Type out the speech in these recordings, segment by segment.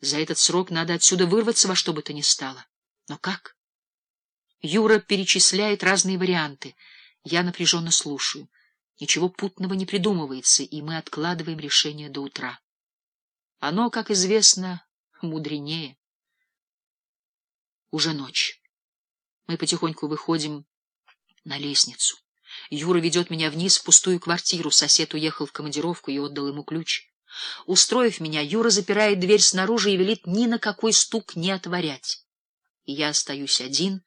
За этот срок надо отсюда вырваться во что бы то ни стало. Но как? Юра перечисляет разные варианты. Я напряженно слушаю. Ничего путного не придумывается, и мы откладываем решение до утра. Оно, как известно, мудренее. Уже ночь. Мы потихоньку выходим на лестницу. Юра ведет меня вниз в пустую квартиру. Сосед уехал в командировку и отдал ему ключ. Устроив меня, Юра запирает дверь снаружи и велит ни на какой стук не отворять. И я остаюсь один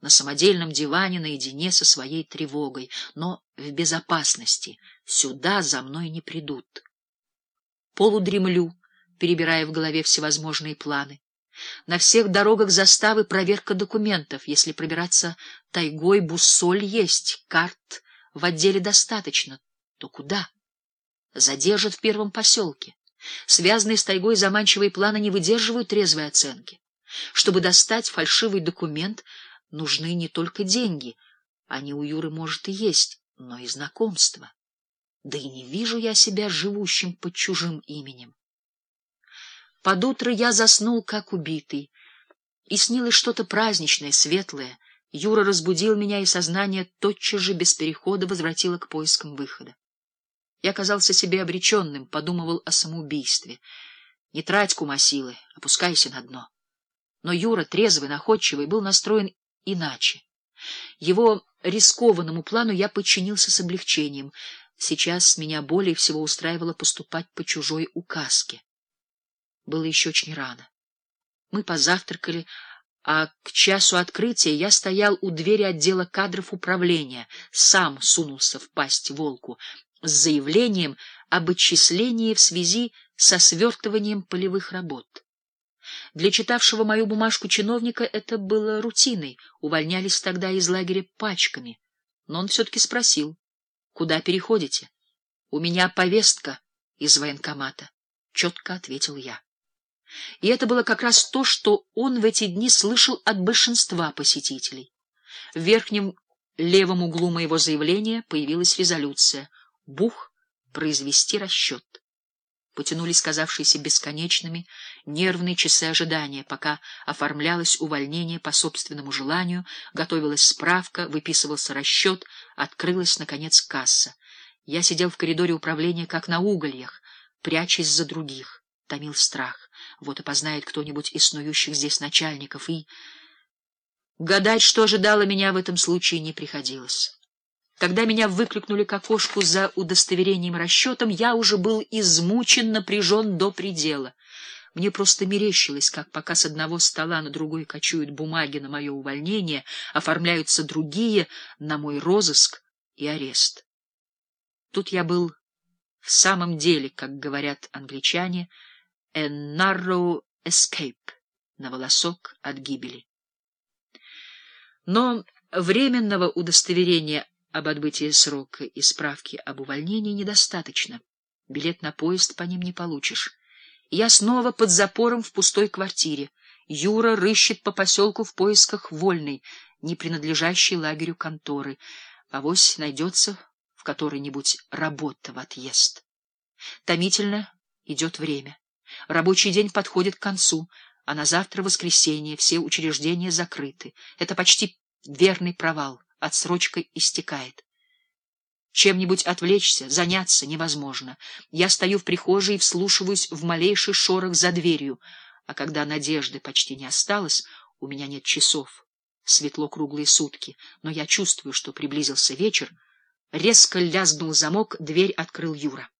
на самодельном диване наедине со своей тревогой, но в безопасности. Сюда за мной не придут. Полудремлю, перебирая в голове всевозможные планы. На всех дорогах заставы проверка документов. Если пробираться тайгой, буссоль есть, карт в отделе достаточно. То куда? Задержат в первом поселке. Связанные с тайгой заманчивые планы не выдерживают трезвой оценки. Чтобы достать фальшивый документ, нужны не только деньги. Они у Юры, может, и есть, но и знакомства. Да и не вижу я себя живущим под чужим именем. Под утро я заснул, как убитый, и снилось что-то праздничное, светлое. Юра разбудил меня, и сознание тотчас же без перехода возвратило к поискам выхода. Я казался себе обреченным, подумывал о самоубийстве. Не трать кума силы, опускайся на дно. Но Юра, трезвый, находчивый, был настроен иначе. Его рискованному плану я подчинился с облегчением. Сейчас меня более всего устраивало поступать по чужой указке. Было еще очень рано. Мы позавтракали, а к часу открытия я стоял у двери отдела кадров управления, сам сунулся в пасть волку с заявлением об отчислении в связи со свертыванием полевых работ. Для читавшего мою бумажку чиновника это было рутиной, увольнялись тогда из лагеря пачками. Но он все-таки спросил, куда переходите? — У меня повестка из военкомата, — четко ответил я. И это было как раз то, что он в эти дни слышал от большинства посетителей. В верхнем левом углу моего заявления появилась резолюция «Бух! Произвести расчет». Потянулись казавшиеся бесконечными нервные часы ожидания, пока оформлялось увольнение по собственному желанию, готовилась справка, выписывался расчет, открылась, наконец, касса. Я сидел в коридоре управления, как на угольях, прячась за других, томил страх. Вот и познает кто-нибудь из снующих здесь начальников, и... Гадать, что ожидало меня в этом случае, не приходилось. Когда меня выкликнули к окошку за удостоверением расчетом, я уже был измучен, напряжен до предела. Мне просто мерещилось, как пока с одного стола на другой кочуют бумаги на мое увольнение, оформляются другие на мой розыск и арест. Тут я был в самом деле, как говорят англичане, — a narrow escape, на волосок от гибели. Но временного удостоверения об отбытии срока и справки об увольнении недостаточно. Билет на поезд по ним не получишь. Я снова под запором в пустой квартире. Юра рыщет по поселку в поисках вольной, не принадлежащей лагерю конторы. Авось найдется в которой-нибудь работа в отъезд. Томительно идет время. Рабочий день подходит к концу, а на завтра воскресенье все учреждения закрыты. Это почти верный провал, отсрочка истекает. Чем-нибудь отвлечься, заняться невозможно. Я стою в прихожей и вслушиваюсь в малейший шорох за дверью, а когда надежды почти не осталось, у меня нет часов. Светло круглые сутки, но я чувствую, что приблизился вечер. Резко лязгнул замок, дверь открыл Юра.